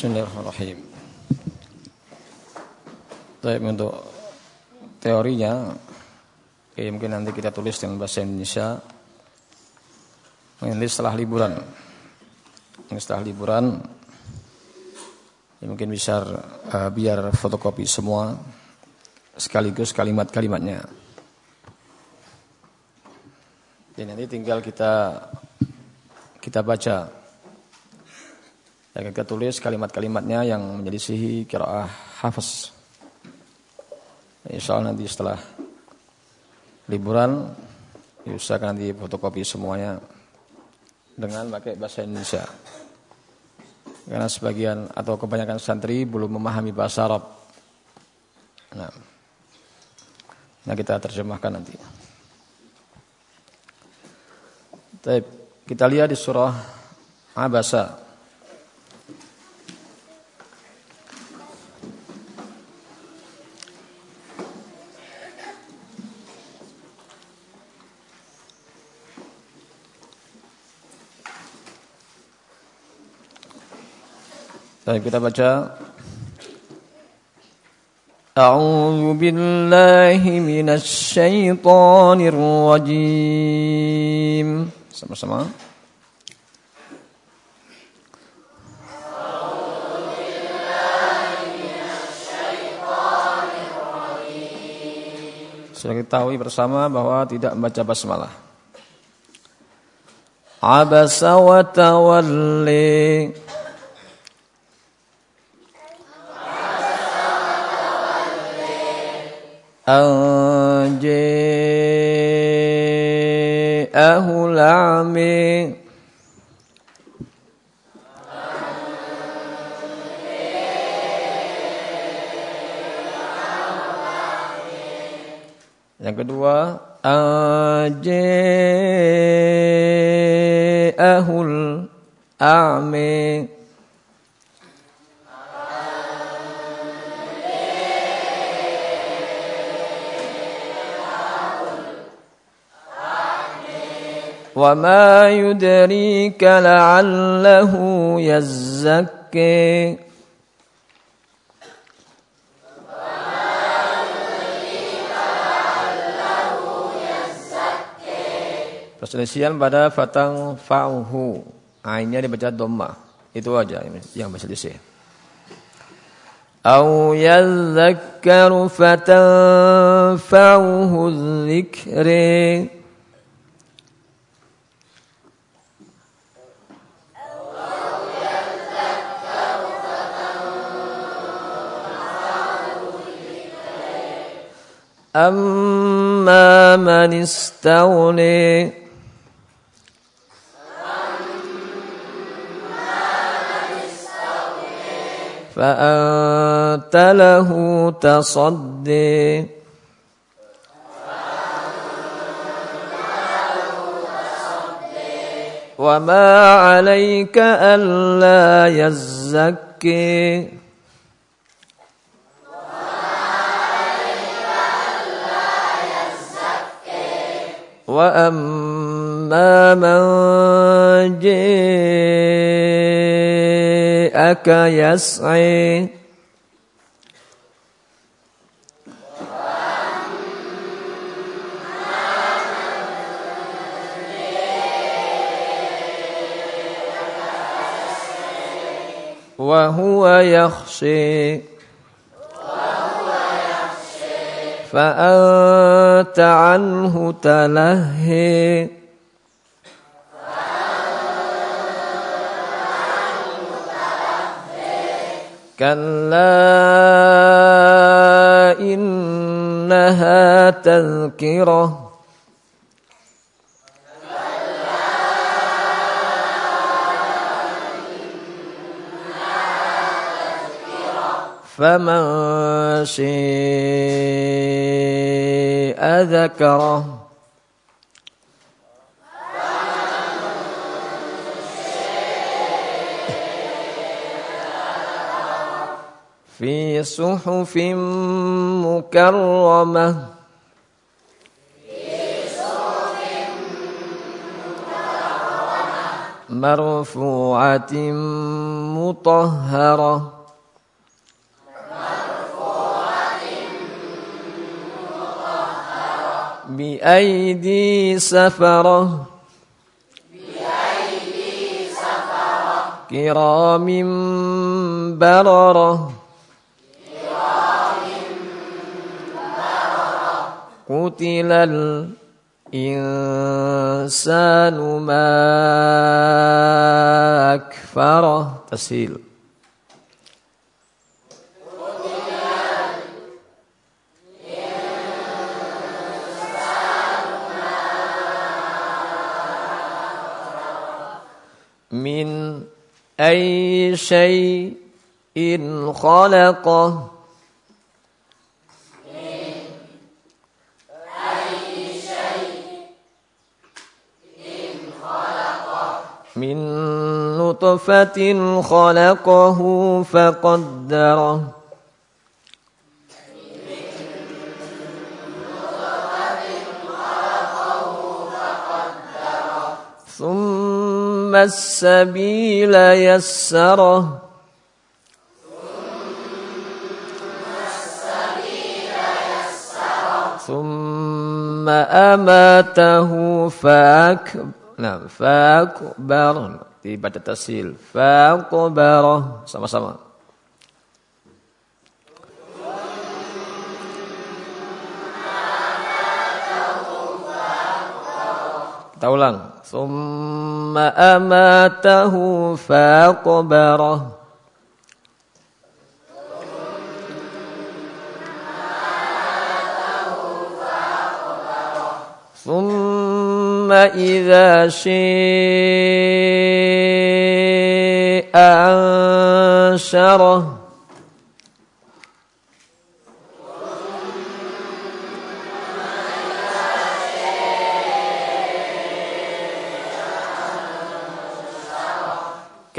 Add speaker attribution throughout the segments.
Speaker 1: Bismillahirrahmanirrahim. Baik untuk teorinya, ya mungkin nanti kita tulis dengan bahasa Indonesia. Nanti setelah liburan, ini setelah liburan, ya mungkin bisa uh, biar fotokopi semua sekaligus kalimat-kalimatnya. Ya nanti tinggal kita kita baca Ya, kita tulis kalimat-kalimatnya yang menjadi sihi kiraah hafaz. Insya Allah nanti setelah liburan diusahakan nanti fotokopi semuanya dengan pakai bahasa Indonesia. Karena sebagian atau kebanyakan santri belum memahami bahasa Arab. Nah, nah kita terjemahkan nanti. kita lihat di surah Abasa Baik, kita baca. A'udzu billahi minasy syaithanir rajim. Sama-sama. Sudah kita tahu bersama bahwa tidak membaca basmalah. Abasa wa tawalli. أن جاءه الأعمى Yang kedua, aja'ahul a'mi وما يدريك لعله يزكي Perselisihan pada fatang fa'uhu. Ainnya dibaca dhamma. Itu aja yang berselisih. Au yadzakkaru fatanfa'uhu dzikri. أما من استغني فأنت له تصدي وما عليك ألا يزكي وأما من جاءك يسعي وهو يخشي فأنت عنه تلهي. كلا إنها تذكرة. فمن شاء ذكره في صحف مكرمة. مرفوعة مطهرة. بأيدي سفرة. بأيدي سفرة كرام بررة كرام بررة. قتل الإنسان ما أكفره. تسهيل. من أي شيء خلقه. من نطفة خلقه فقدره. ثم ثم السبيل يسره. ثم أماته فأكبر نعم فأكبر تبدأ تسيل فأكبره. سما سما Kita ulang. Summa amatahu faqbarah. ثم إذا شيء أنشره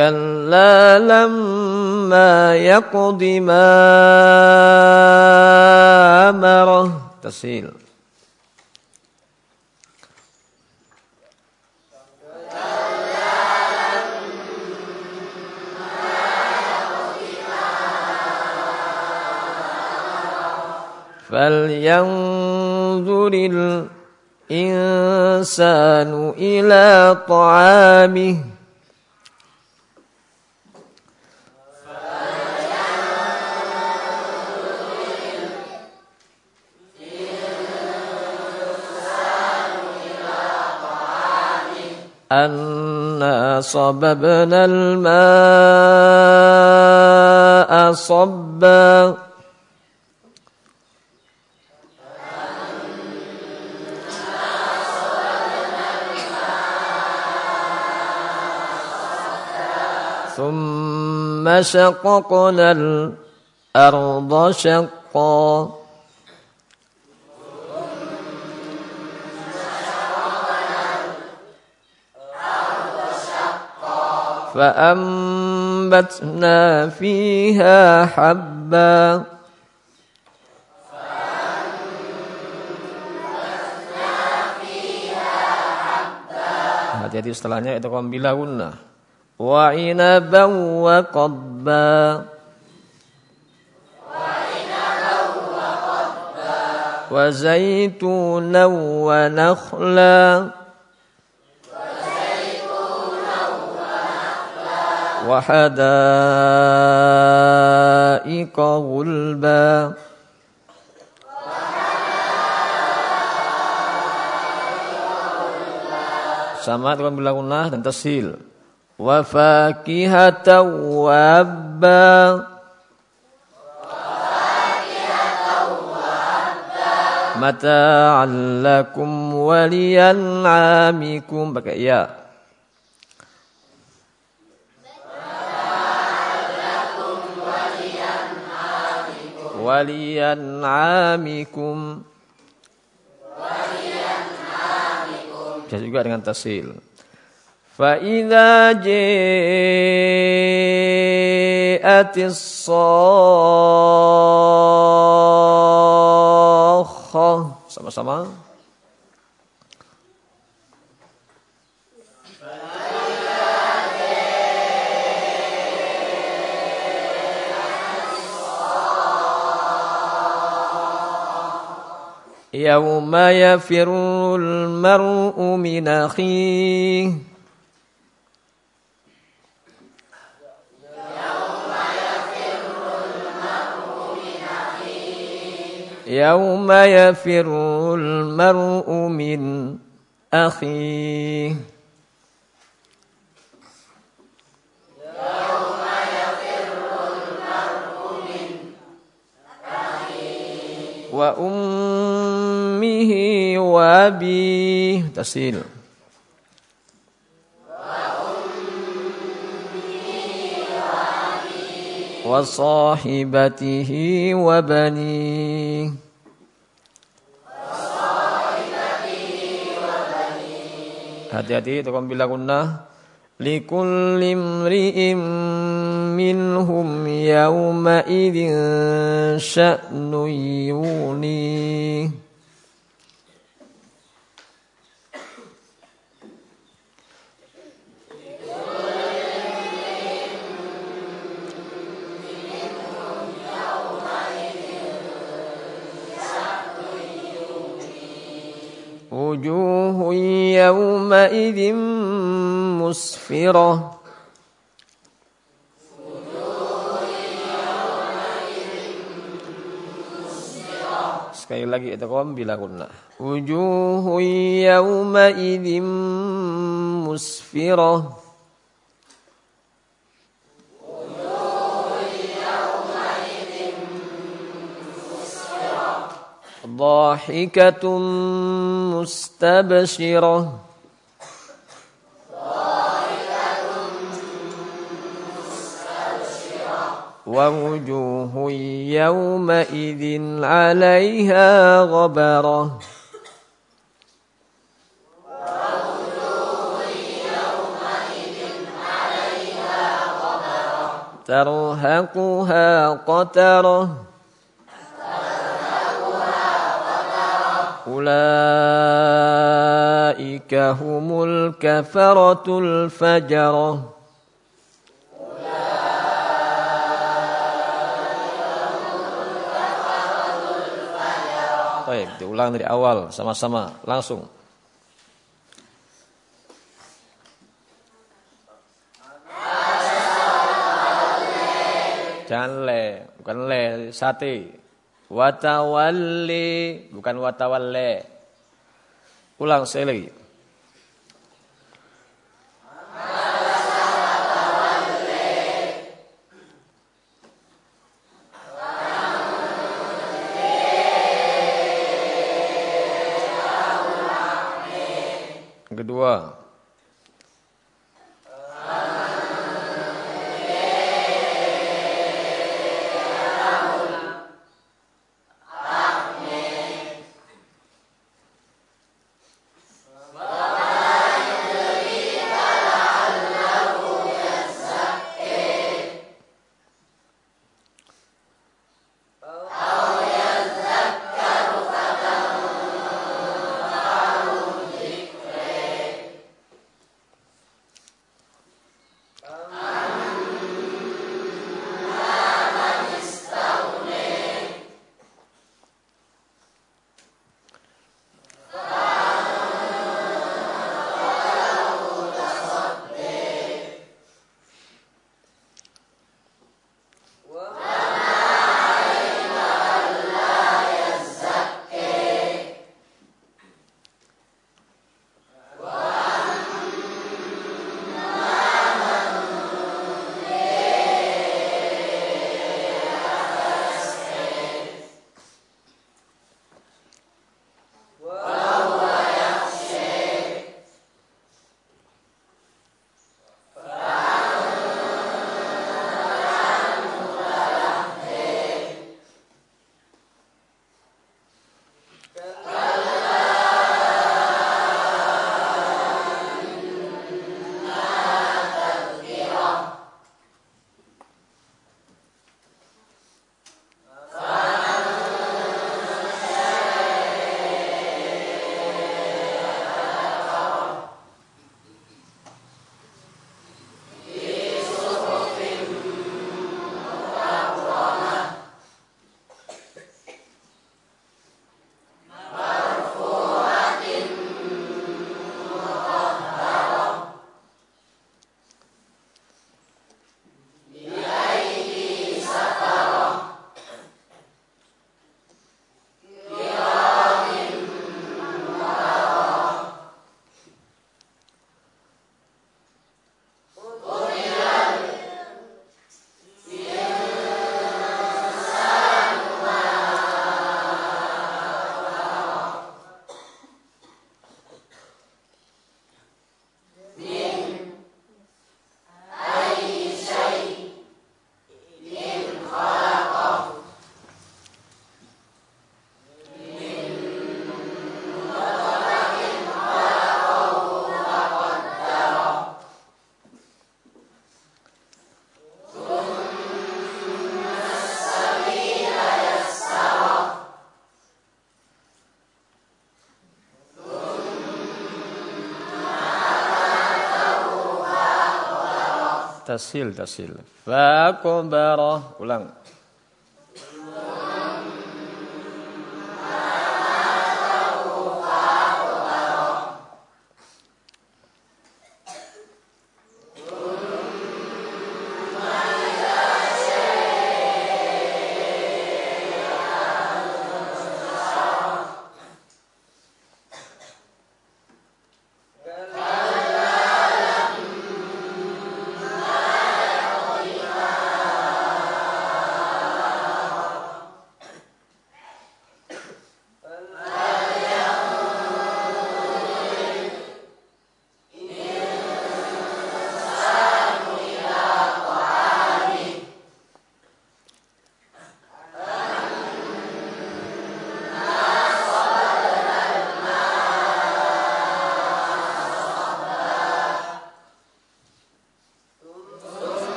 Speaker 1: كلا لما يقض ما أمره. تسهيل فلينظر الإنسان إلى طعامه. أنا صببنا الماء صبا. ثم شققنا الأرض شقا. فأنبتنا فيها حبا. Hati-hati setelahnya itu kaum bilahunna. وعنبا وقبا وزيتونا ونخلا وحدائق غلبا sama dengan bilangunah dan tasil وفاكهة وأبا متاعا لكم ولأنعامكم pakai ya ولأنعامكم bisa juga dengan tasil فإذا جاءت الصاخة sama-sama يوم يفر المرء من أخيه. يوم يفر المرء من أخيه. وأمه وأبيه. تسهيل وصاحبته وبنيه. Hati-hati itu bila kunnah لكل امرئ منهم يومئذ شأن يغنيه. وجوه يومئذ مسفرة Sekali lagi idgham bila kunna. Wujuhu yawma idzim musfirah. ضاحكة مستبشرة. ووجوه يومئذ عليها غبرة. ترهقها قترة. أولئك هم الكفرة الفجرة Baik, diulang dari awal sama-sama langsung. Jangan le, bukan le, sate. Watawalli bukan watawalle. Ulang sekali lagi. Kedua. Tasil tasil. Fakobara. Ulang.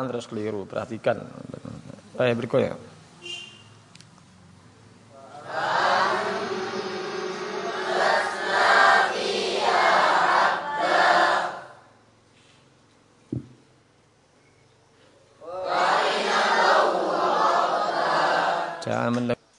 Speaker 1: Jangan terus keliru, perhatikan. Ayat berikutnya. Jangan mendengar